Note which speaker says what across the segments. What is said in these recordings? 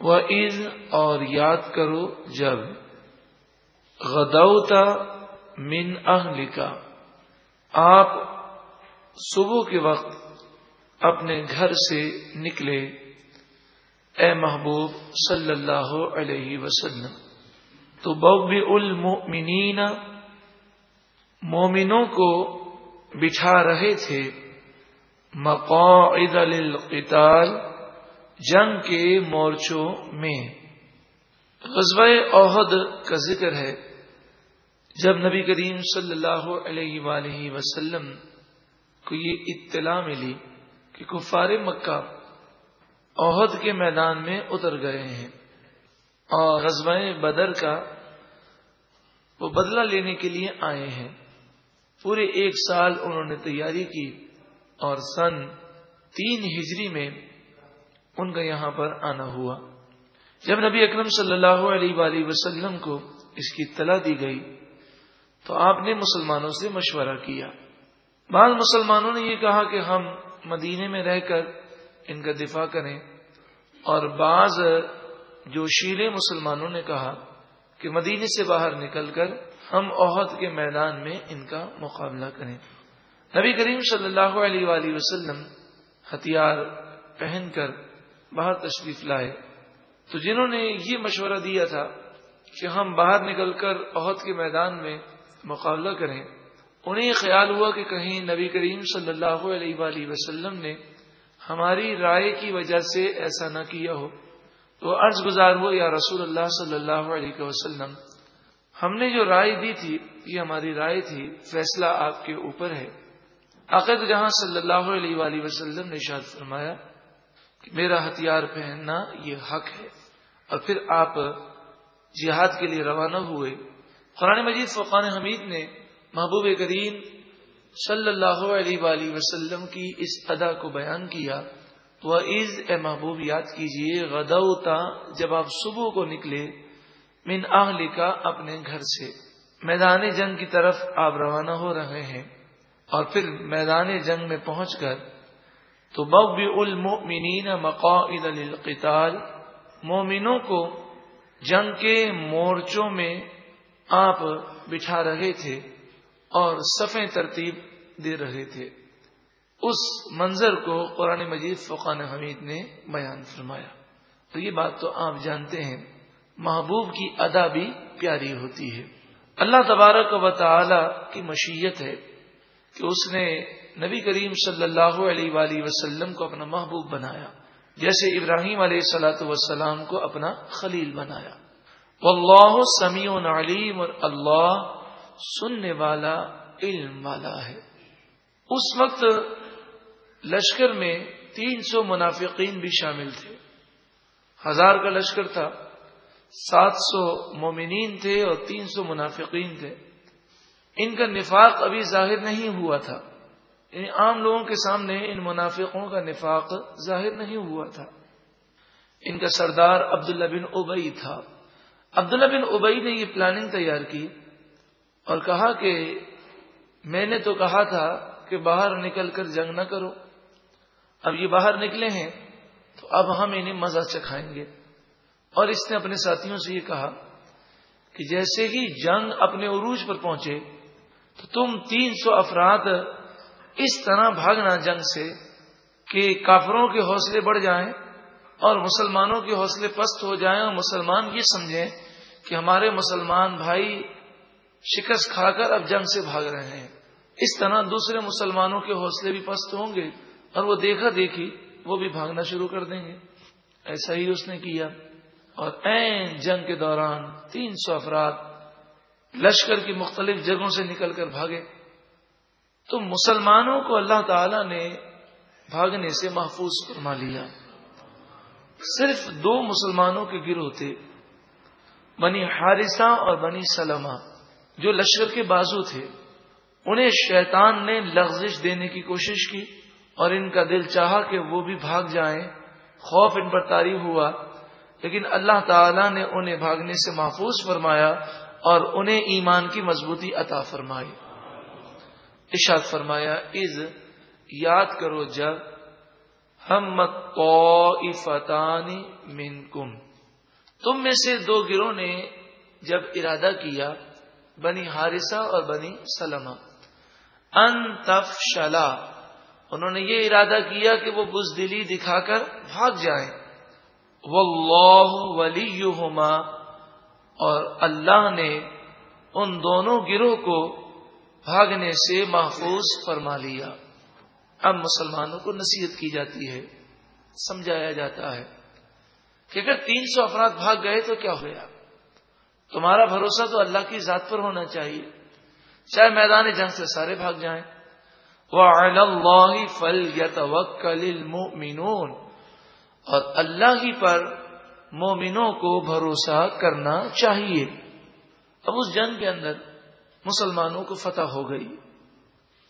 Speaker 1: وہ عز اور یاد کرو جب غدوتا من اہل کا آپ صبح کے وقت اپنے گھر سے نکلے، اے محبوب صلی اللہ علیہ وسلم تو بب المؤمنین، مومنوں کو بٹھا رہے تھے مقاعد للقتال جنگ کے مورچوں میں۔ غزوہ عہد کا ذکر ہے، جب نبی کریم صلی اللہ علیہ وآلہ وسلم کو یہ اطلاع ملی کہ کفار مکہ عہد کے میدان میں اتر گئے ہیں اور غزوہ بدر کا وہ بدلہ لینے کے لیے آئے ہیں۔ پورے ایک سال انہوں نے تیاری کی اور سن تین ہجری میں ان کا یہاں پر آنا ہوا۔ جب نبی اکرم صلی اللہ علیہ وآلہ وسلم کو اس کی اطلاع دی گئی، تو آپ نے مسلمانوں سے مشورہ کیا۔ بعض مسلمانوں نے یہ کہا کہ ہم مدینے میں رہ کر ان کا دفاع کریں۔ اور بعض جو شیلے مسلمانوں نے کہا کہ مدینے سے باہر نکل کر ہم عہد کے میدان میں ان کا مقابلہ کریں۔ نبی کریم صلی اللہ علیہ وآلہ وسلم ہتھیار پہن کر باہر تشریف لائے۔ تو جنہوں نے یہ مشورہ دیا تھا کہ ہم باہر نکل کر عہد کے میدان میں مقابلہ کریں، انہیں خیال ہوا کہ کہیں نبی کریم صلی اللہ علیہ وآلہ وسلم نے ہماری رائے کی وجہ سے ایسا نہ کیا ہو۔ تو عرض گزار ہو، یا رسول اللہ صلی اللہ علیہ وسلم، ہم نے جو رائے دی تھی، یہ ہماری رائے تھی، فیصلہ آپ کے اوپر ہے۔ عقد جہاں صلی اللہ علیہ وآلہ وسلم نے شاد فرمایا میرا ہتھیار پہننا یہ حق ہے۔ اور پھر آپ جہاد کے لیے روانہ ہوئے۔ قرآن مجید فقان حمید نے محبوب کریم صلی اللہ علیہ وآلہ وسلم کی اس ادا کو بیان کیا۔ تو عز اے محبوب یاد کیجیے، غدوتا جب آپ صبح کو نکلے من آہلی کا اپنے گھر سے۔ میدان جنگ کی طرف آپ روانہ ہو رہے ہیں۔ اور پھر میدان جنگ میں پہنچ کر تو بب المؤمنین مقاعد للقتال مومنوں کو جنگ کے مورچوں میں آپ بٹھا رہے تھے اور صفیں ترتیب دے رہے تھے۔ اس منظر کو قرآن مجید فقان حمید نے بیان فرمایا۔ تو یہ بات تو آپ جانتے ہیں، محبوب کی ادا بھی پیاری ہوتی ہے۔ اللہ تبارک و تعالی کی مشیت ہے کہ اس نے نبی کریم صلی اللہ علیہ وآلہ وسلم کو اپنا محبوب بنایا، جیسے ابراہیم علیہ سلاۃ وسلام کو اپنا خلیل بنایا۔ واللہ سمیع علیم اور اللہ سننے والا علم والا ہے۔ اس وقت لشکر میں تین سو منافقین بھی شامل تھے۔ ہزار کا لشکر تھا، سات سو مومنین تھے اور تین سو منافقین تھے۔ ان کا نفاق ابھی ظاہر نہیں ہوا تھا۔ یعنی عام لوگوں کے سامنے ان منافقوں کا نفاق ظاہر نہیں ہوا تھا۔ ان کا سردار عبداللہ بن اوبئی تھا۔ عبداللہ بن اوبئی نے یہ پلاننگ تیار کی اور کہا کہ میں نے تو کہا تھا کہ باہر نکل کر جنگ نہ کرو۔ اب یہ باہر نکلے ہیں تو اب ہم انہیں مزہ چکھائیں گے۔ اور اس نے اپنے ساتھیوں سے یہ کہا کہ جیسے ہی جنگ اپنے عروج پر پہنچے تو تم تین سو افراد اس طرح بھاگنا جنگ سے کہ کافروں کے حوصلے بڑھ جائیں اور مسلمانوں کے حوصلے پست ہو جائیں اور مسلمان یہ سمجھیں کہ ہمارے مسلمان بھائی شکست کھا کر اب جنگ سے بھاگ رہے ہیں۔ اس طرح دوسرے مسلمانوں کے حوصلے بھی پست ہوں گے اور وہ دیکھا دیکھی وہ بھی بھاگنا شروع کر دیں گے۔ ایسا ہی اس نے کیا۔ اور این جنگ کے دوران تین سو افراد لشکر کی مختلف جگہوں سے نکل کر بھاگے۔ تو مسلمانوں کو اللہ تعالی نے بھاگنے سے محفوظ فرما لیا۔ صرف دو مسلمانوں کے گروہ تھے، بنی حارثہ اور بنی سلمہ، جو لشکر کے بازو تھے۔ انہیں شیطان نے لغزش دینے کی کوشش کی اور ان کا دل چاہا کہ وہ بھی بھاگ جائیں۔ خوف ان پر تاری ہوا، لیکن اللہ تعالی نے انہیں بھاگنے سے محفوظ فرمایا اور انہیں ایمان کی مضبوطی عطا فرمائی۔ اشاد فرمایا از یاد کرو جب ہم فتانی من کم تم میں سے دو گروہ نے جب ارادہ کیا، بنی حارثہ اور بنی سلمہ۔ ان شلا انہوں نے یہ ارادہ کیا کہ وہ بزدلی دکھا کر بھاگ جائیں۔ واللہ ولیہما، اور اللہ نے ان دونوں گروہ کو بھاگنے سے محفوظ فرما لیا۔ اب مسلمانوں کو نصیحت کی جاتی ہے، سمجھایا جاتا ہے کہ اگر تین سو افراد بھاگ گئے تو کیا ہوا تمہارا بھروسہ تو اللہ کی ذات پر ہونا چاہیے۔ چاہے میدان جنگ سے سارے بھاگ جائیں۔ وہ فل المؤمنون۔ اور اللہ ہی پر مومنوں کو بھروسہ کرنا چاہیے۔ اب اس جنگ کے اندر مسلمانوں کو فتح ہو گئی۔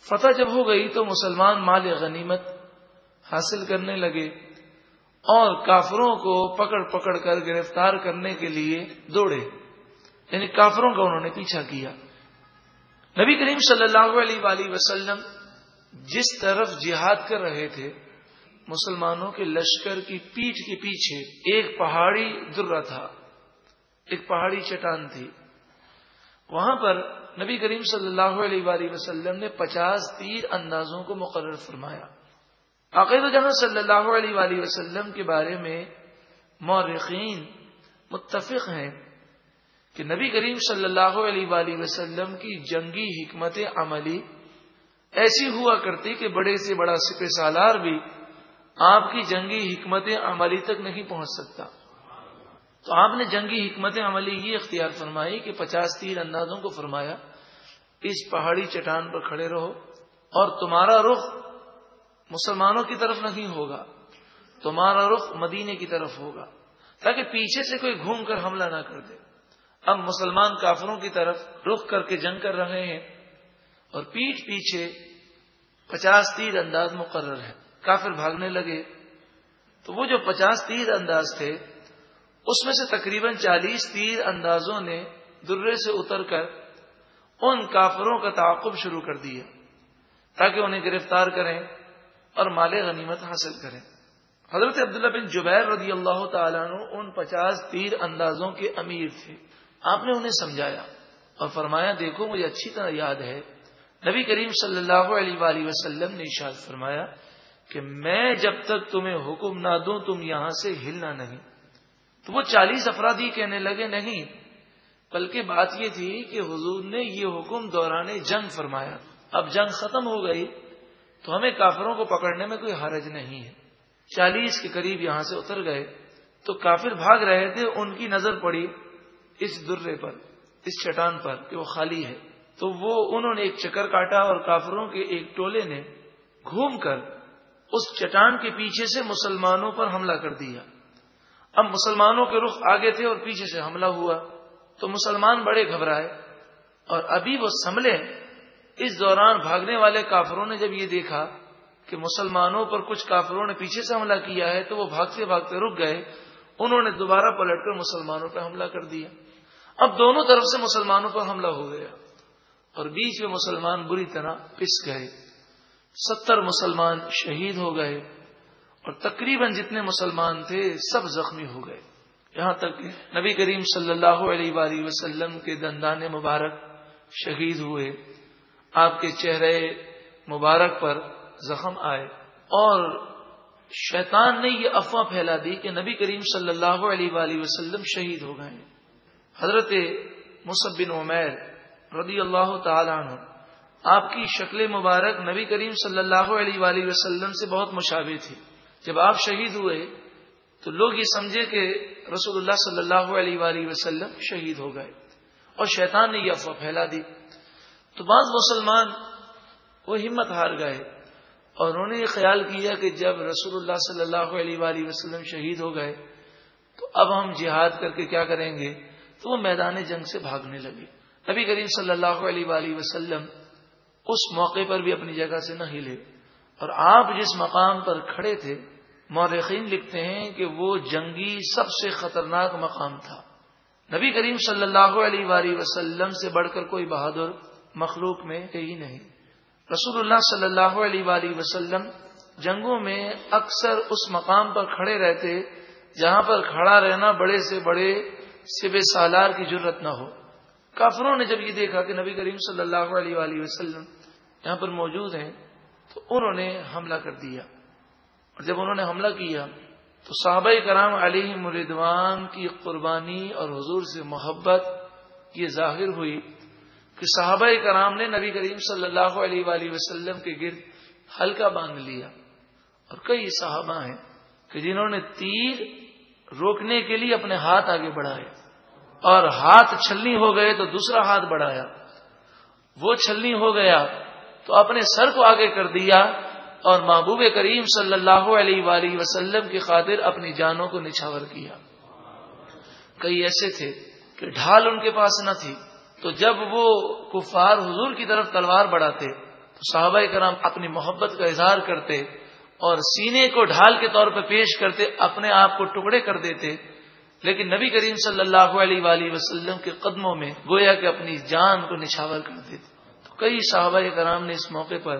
Speaker 1: فتح جب ہو گئی تو مسلمان مال غنیمت حاصل کرنے لگے اور کافروں کو پکڑ پکڑ کر گرفتار کرنے کے لیے دوڑے۔ یعنی کافروں کا انہوں نے پیچھا کیا۔ نبی کریم صلی اللہ علیہ وآلہ وسلم جس طرف جہاد کر رہے تھے، مسلمانوں کے لشکر کی پیٹ کے پیچھے ایک پہاڑی درہ تھا، ایک پہاڑی چٹان تھی۔ وہاں پر نبی کریم صلی اللہ علیہ وآلہ وسلم نے پچاس تیر اندازوں کو مقرر فرمایا۔ عقید جہاں صلی اللہ علیہ وآلہ وسلم کے بارے میں مورخین متفق ہیں کہ نبی کریم صلی اللہ علیہ وآلہ وسلم کی جنگی حکمت عملی ایسی ہوا کرتی کہ بڑے سے بڑا سپ سالار بھی آپ کی جنگی حکمت عملی تک نہیں پہنچ سکتا۔ تو آپ نے جنگی حکمت عملی یہ اختیار فرمائی کہ پچاس تیر اندازوں کو فرمایا، اس پہاڑی چٹان پر کھڑے رہو اور تمہارا رخ مسلمانوں کی طرف نہیں ہوگا، تمہارا رخ مدینے کی طرف ہوگا، تاکہ پیچھے سے کوئی گھوم کر حملہ نہ کر دے۔ اب مسلمان کافروں کی طرف رخ کر کے جنگ کر رہے ہیں اور پیٹ پیچھے پچاس تیر انداز مقرر ہے۔ کافر بھاگنے لگے۔ تو وہ جو پچاس تیر انداز تھے اس میں سے تقریباً چالیس تیر اندازوں نے درے سے اتر کر ان کافروں کا تعاقب شروع کر دیا تاکہ انہیں گرفتار کریں اور مال غنیمت حاصل کریں۔ حضرت عبداللہ بن جبیر رضی اللہ تعالیٰ ان پچاس تیر اندازوں کے امیر تھے۔ آپ نے انہیں سمجھایا اور فرمایا، دیکھو، مجھے اچھی طرح یاد ہے۔ نبی کریم صلی اللہ علیہ وآلہ وسلم نے اشاد فرمایا کہ میں جب تک تمہیں حکم نہ دوں، تم یہاں سے ہلنا نہیں۔ تو وہ چالیس افرادی کہنے لگے، نہیں، بلکہ بات یہ تھی کہ حضور نے یہ حکم دوران جنگ فرمایا۔ اب جنگ ختم ہو گئی، تو ہمیں کافروں کو پکڑنے میں کوئی حرج نہیں ہے۔ چالیس کے قریب یہاں سے اتر گئے، تو کافر بھاگ رہے تھے، ان کی نظر پڑی اس درے پر، اس چٹان پر کہ وہ خالی ہے۔ تو وہ، انہوں نے ایک چکر کاٹا اور کافروں کے ایک ٹولے نے گھوم کر اس چٹان کے پیچھے سے مسلمانوں پر حملہ کر دیا۔ اب مسلمانوں کے رخ آگے تھے اور پیچھے سے حملہ ہوا۔ تو مسلمان بڑے گھبرائے اور ابھی وہ سنبھلے۔ اس دوران بھاگنے والے کافروں نے جب یہ دیکھا کہ مسلمانوں پر کچھ کافروں نے پیچھے سے حملہ کیا ہے، تو وہ بھاگتے بھاگتے رک گئے۔ انہوں نے دوبارہ پلٹ کر مسلمانوں پر حملہ کر دیا۔ اب دونوں طرف سے مسلمانوں پر حملہ ہو گیا۔ اور بیچ میں مسلمان بری طرح پس گئے۔ ستر مسلمان شہید ہو گئے۔ اور تقریباً جتنے مسلمان تھے سب زخمی ہو گئے۔ یہاں تک نبی کریم صلی اللہ علیہ وآلہ وسلم کے دندان مبارک شہید ہوئے۔ آپ کے چہرے مبارک پر زخم آئے۔ اور شیطان نے یہ افواہ پھیلا دی کہ نبی کریم صلی اللہ علیہ وآلہ وسلم شہید ہو گئے۔ حضرت مصب بن عمیر رضی اللہ تعالی عنہ، آپ کی شکل مبارک نبی کریم صلی اللہ علیہ وآلہ وسلم سے بہت مشابہ تھی۔ جب آپ شہید ہوئے تو لوگ یہ سمجھے کہ رسول اللہ صلی اللہ علیہ وآلہ وسلم شہید ہو گئے اور شیطان نے یہ افواہ پھیلا دی۔ تو بعض مسلمان وہ ہمت ہار گئے اور انہوں نے یہ خیال کیا کہ جب رسول اللہ صلی اللہ علیہ وآلہ وسلم شہید ہو گئے تو اب ہم جہاد کر کے کیا کریں گے؟ تو وہ میدان جنگ سے بھاگنے لگے۔ نبی کریم صلی اللہ علیہ وآلہ وسلم اس موقع پر بھی اپنی جگہ سے نہ ہلے اور آپ جس مقام پر کھڑے تھے مورخین لکھتے ہیں کہ وہ جنگی سب سے خطرناک مقام تھا۔ نبی کریم صلی اللہ علیہ وآلہ وسلم سے بڑھ کر کوئی بہادر مخلوق میں ہی نہیں۔ رسول اللہ صلی اللہ علیہ وآلہ وسلم جنگوں میں اکثر اس مقام پر کھڑے رہتے جہاں پر کھڑا رہنا بڑے سے بڑے سب سالار کی ضرورت نہ ہو۔ کافروں نے جب یہ دیکھا کہ نبی کریم صلی اللہ علیہ وآلہ وسلم یہاں پر موجود ہیں تو انہوں نے حملہ کر دیا۔ اور جب انہوں نے حملہ کیا تو صحابہ کرام علی مردوان کی قربانی اور حضور سے محبت یہ ظاہر ہوئی کہ صحابہ کرام نے نبی کریم صلی اللہ علیہ وآلہ وسلم کے گرد ہلکا باندھ لیا اور کئی صحابہ ہیں کہ جنہوں نے تیر روکنے کے لیے اپنے ہاتھ آگے بڑھائے اور ہاتھ چھلنی ہو گئے تو دوسرا ہاتھ بڑھایا وہ چھلنی ہو گیا تو اپنے سر کو آگے کر دیا اور محبوب کریم صلی اللہ علیہ وآلہ وسلم کی خاطر اپنی جانوں کو نچھاور کیا۔ کئی ایسے تھے کہ ڈھال ان کے پاس نہ تھی، تو جب وہ کفار حضور کی طرف تلوار بڑھاتے، تو صحابہ کرام اپنی محبت کا اظہار کرتے اور سینے کو ڈھال کے طور پہ پیش کرتے، اپنے آپ کو ٹکڑے کر دیتے۔ لیکن نبی کریم صلی اللہ علیہ وآلہ وسلم کے قدموں میں گویا کہ اپنی جان کو نچھاور کر دیتے۔ تو کئی صحابہ کرام نے اس موقع پر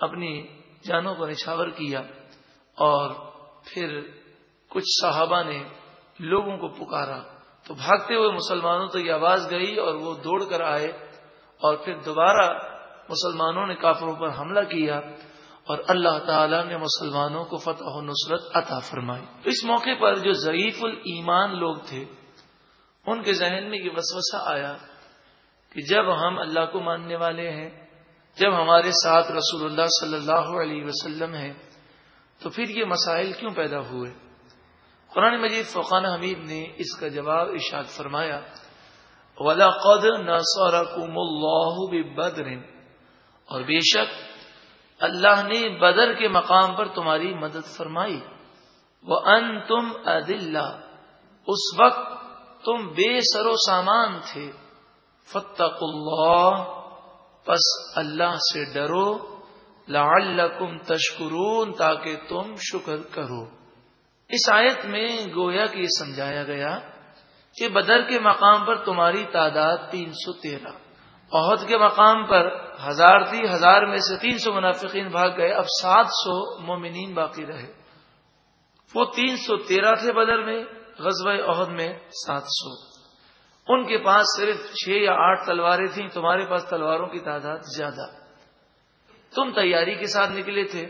Speaker 1: اپنی جانوں کو نچھاور کیا اور پھر کچھ صحابہ نے لوگوں کو پکارا تو بھاگتے ہوئے مسلمانوں تو یہ آواز گئی اور وہ دوڑ کر آئے اور پھر دوبارہ مسلمانوں نے کافروں پر حملہ کیا اور اللہ تعالی نے مسلمانوں کو فتح و نصرت عطا فرمائی۔ اس موقع پر جو ضعیف الایمان لوگ تھے، ان کے ذہن میں یہ وسوسہ آیا کہ جب ہم اللہ کو ماننے والے ہیں جب ہمارے ساتھ رسول اللہ صلی اللہ علیہ وسلم ہے تو پھر یہ مسائل کیوں پیدا ہوئے؟ قرآن مجید فقان حمید نے اس کا جواب ارشاد فرمایا ولا قد نصرکم اللہ بدر اور بے شک، اللہ نے بدر کے مقام پر تمہاری مدد فرمائی۔ وہ ان تم اس وقت تم بے سر و سامان تھے۔ فتق اللہ پس اللہ سے ڈرو، لعلکم تشکرون، تاکہ تم شکر کرو۔ اس آیت میں گویا کہ یہ سمجھایا گیا کہ بدر کے مقام پر تمہاری تعداد تین سو تیرہ۔ عہد کے مقام پر ہزار تھی، ہزار میں سے تین سو منافقین بھاگ گئے، اب سات سو مومنین باقی رہے۔ وہ تین سو تیرہ تھے بدر میں، غزوہ عہد میں سات سو۔ ان کے پاس صرف چھ یا آٹھ تلواریں تھیں، تمہارے پاس تلواروں کی تعداد زیادہ۔ تم تیاری کے ساتھ نکلے تھے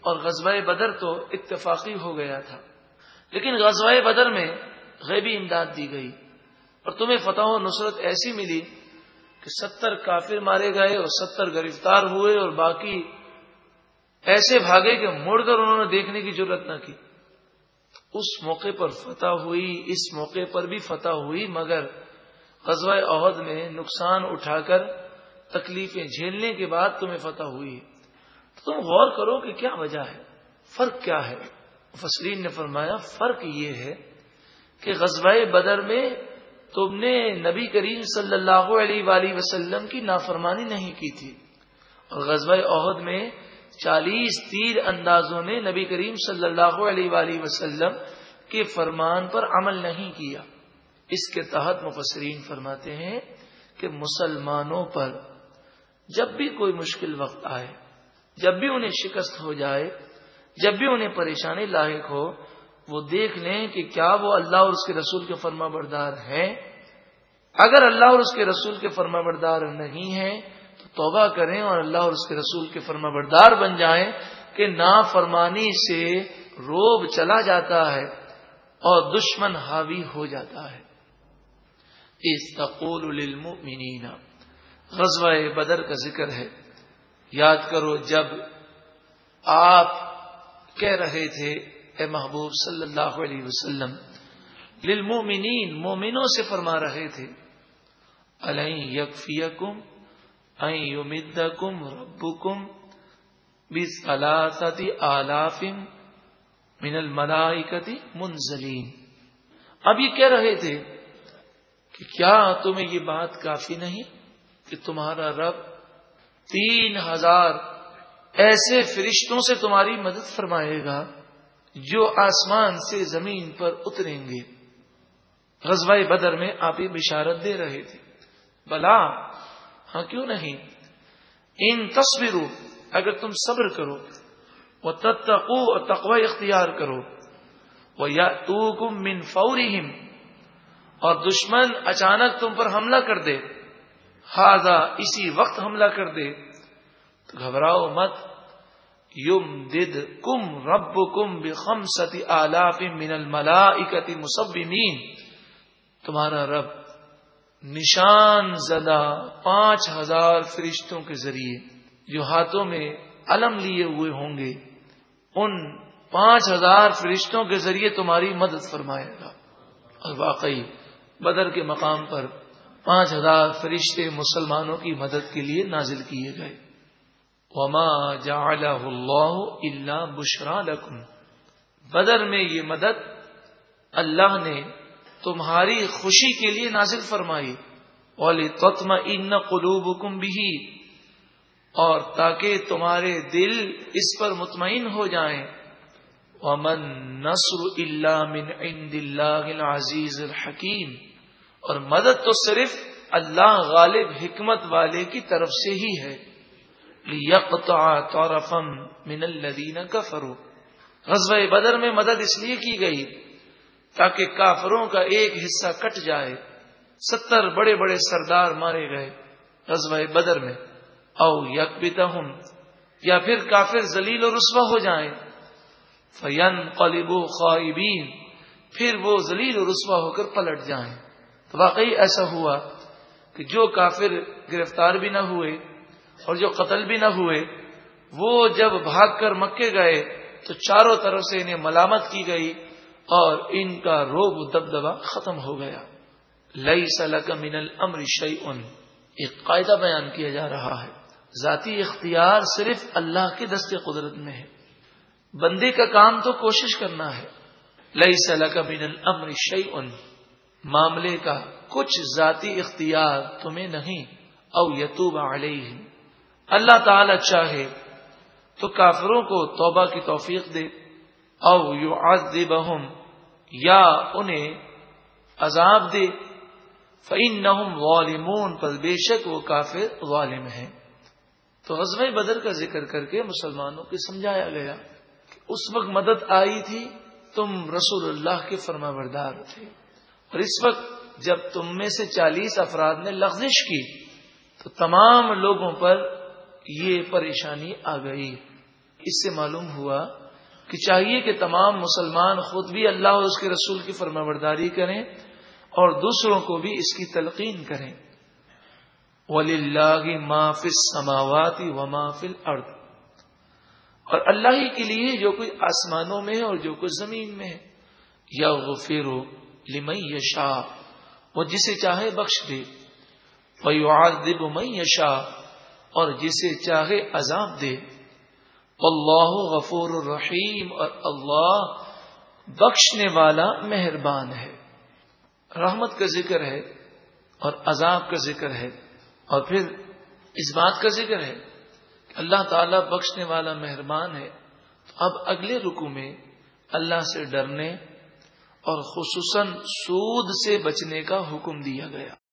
Speaker 1: اور غزوہ بدر تو اتفاقی ہو گیا تھا۔ لیکن غزوہ بدر میں غیبی امداد دی گئی اور تمہیں فتح و نصرت ایسی ملی کہ ستر کافر مارے گئے اور ستر گرفتار ہوئے اور باقی ایسے بھاگے کہ مڑ کر انہوں نے دیکھنے کی ضرورت نہ کی۔ اس موقع پر فتح ہوئی، اس موقع پر بھی فتح ہوئی، مگر غزوہ عہد میں نقصان اٹھا کر تکلیفیں جھیلنے کے بعد تمہیں فتح ہوئی تو تم غور کرو کہ کیا وجہ ہے؟ فرق کیا ہے؟ فسرین نے فرمایا، فرق یہ ہے کہ غزوہ بدر میں تم نے نبی کریم صلی اللہ علیہ وآلہ وسلم کی نافرمانی نہیں کی تھی۔ اور غزوہ عہد میں چالیس تیر اندازوں نے نبی کریم صلی اللہ علیہ وآلہ وسلم کے فرمان پر عمل نہیں کیا۔ اس کے تحت مفسرین فرماتے ہیں کہ مسلمانوں پر جب بھی کوئی مشکل وقت آئے، جب بھی انہیں شکست ہو جائے، جب بھی انہیں پریشانی لاحق ہو، وہ دیکھ لیں کہ کیا وہ اللہ اور اس کے رسول کے فرما بردار ہیں۔ اگر اللہ اور اس کے رسول کے فرما بردار نہیں ہیں، تو توبہ کریں اور اللہ اور اس کے رسول کے فرما بردار بن جائیں کہ نا فرمانی سے روب چلا جاتا ہے اور دشمن حاوی ہو جاتا ہے۔ استقول للمؤمنین، غزوہ بدر کا ذکر ہے۔ یاد کرو جب آپ کہہ رہے تھے، اے محبوب صلی اللہ علیہ وسلم، للمؤمنین مومنوں سے فرما رہے تھے یکفیکم این یمدکم ربکم بثلاثه آلاف من الملائکتی منزلین۔ اب یہ کہہ رہے تھے کہ کیا تمہیں یہ بات کافی نہیں کہ تمہارا رب تین ہزار ایسے فرشتوں سے تمہاری مدد فرمائے گا جو آسمان سے زمین پر اتریں گے؟ غزوہ بدر میں آپ یہ بشارت دے رہے تھے۔ بلا ہاں کیوں نہیں؟ ان تصویروں اگر تم صبر کرو وہ تتقو اور تقوی اختیار کرو۔ وہ یا تو کم من فوری اور دشمن اچانک تم پر حملہ کر دے۔ ہاضا اسی وقت حملہ کر دے۔ تو گھبراؤ مت۔ یم دد کم رب کم بم ستی آلاف من الملا اکتی تمہارا رب نشان زدہ پانچ ہزار فرشتوں کے ذریعے جو ہاتھوں میں علم لیے ہوئے ہوں گے۔ ان پانچ ہزار فرشتوں کے ذریعے تمہاری مدد فرمائے گا۔ اور واقعی بدر کے مقام پر پانچ ہزار فرشتے مسلمانوں کی مدد کے لیے نازل کیے گئے۔ وما اللہ اللہ بشرا لکم بدر میں یہ مدد اللہ نے تمہاری خوشی کے لیے نازل فرمائی۔ اولی تتم ان قلوب کم بھی اور تاکہ تمہارے دل اس پر مطمئن ہو جائیں۔ ومن نصر اللہ من عند اللہ العزیز الحکیم اور مدد تو صرف اللہ غالب حکمت والے کی طرف سے ہی ہے۔ من الذین کفروا غزوہ بدر میں مدد اس لیے کی گئی تاکہ کافروں کا ایک حصہ کٹ جائے۔ ستر بڑے بڑے سردار مارے گئے غزوہ بدر میں۔ او یک یا پھر کافر ذلیل و رسوا ہو جائیں۔ فین قلبو خائبین پھر وہ ذلیل و رسوا ہو کر پلٹ جائیں۔ واقعی ایسا ہوا کہ جو کافر گرفتار بھی نہ ہوئے اور جو قتل بھی نہ ہوئے، وہ جب بھاگ کر مکے گئے تو چاروں طرف سے انہیں ملامت کی گئی اور ان کا روب دبدبا ختم ہو گیا۔ لئی سلک من المر شعی ان ایک قاعدہ بیان کیا جا رہا ہے۔ ذاتی اختیار صرف اللہ کے دست قدرت میں ہے۔ بندے کا کام تو کوشش کرنا ہے۔ لئی سلک من المر شعی ان معاملے کا کچھ ذاتی اختیار تمہیں نہیں، او یتوب علیہ اللہ تعالی چاہے تو کافروں کو توبہ کی توفیق دے، او یو آج یا انہیں عذاب دے۔ فعین نہ پر بے شک وہ کافر والم ہیں۔ تو غزب بدر کا ذکر کر کے مسلمانوں کو سمجھایا گیا کہ اس وقت مدد آئی تھی، تم رسول اللہ کے فرما بردار تھے۔ اور اس وقت جب تم میں سے چالیس افراد نے لغزش کی، تو تمام لوگوں پر یہ پریشانی آ گئی۔ اس سے معلوم ہوا کہ چاہیے کہ تمام مسلمان خود بھی اللہ اور اس کے رسول کی فرما برداری کریں اور دوسروں کو بھی اس کی تلقین کریں۔ ولی اللہ مافل سماواتی و محفل ارد اور اللہ ہی کے لیے جو کچھ آسمانوں میں ہے اور جو کچھ زمین میں ہے۔ یا وہ لمئی یشا وہ جسے چاہے بخش دے۔ وہ یشا اور جسے چاہے عذاب دے۔ اللہ غفور الرحیم اور اللہ بخشنے والا مہربان ہے۔ رحمت کا ذکر ہے، اور عذاب کا ذکر ہے۔ اور پھر اس بات کا ذکر ہے کہ اللہ تعالی بخشنے والا مہربان ہے۔ تو اب اگلے رکو میں اللہ سے ڈرنے اور خصوصاً سود سے بچنے کا حکم دیا گیا۔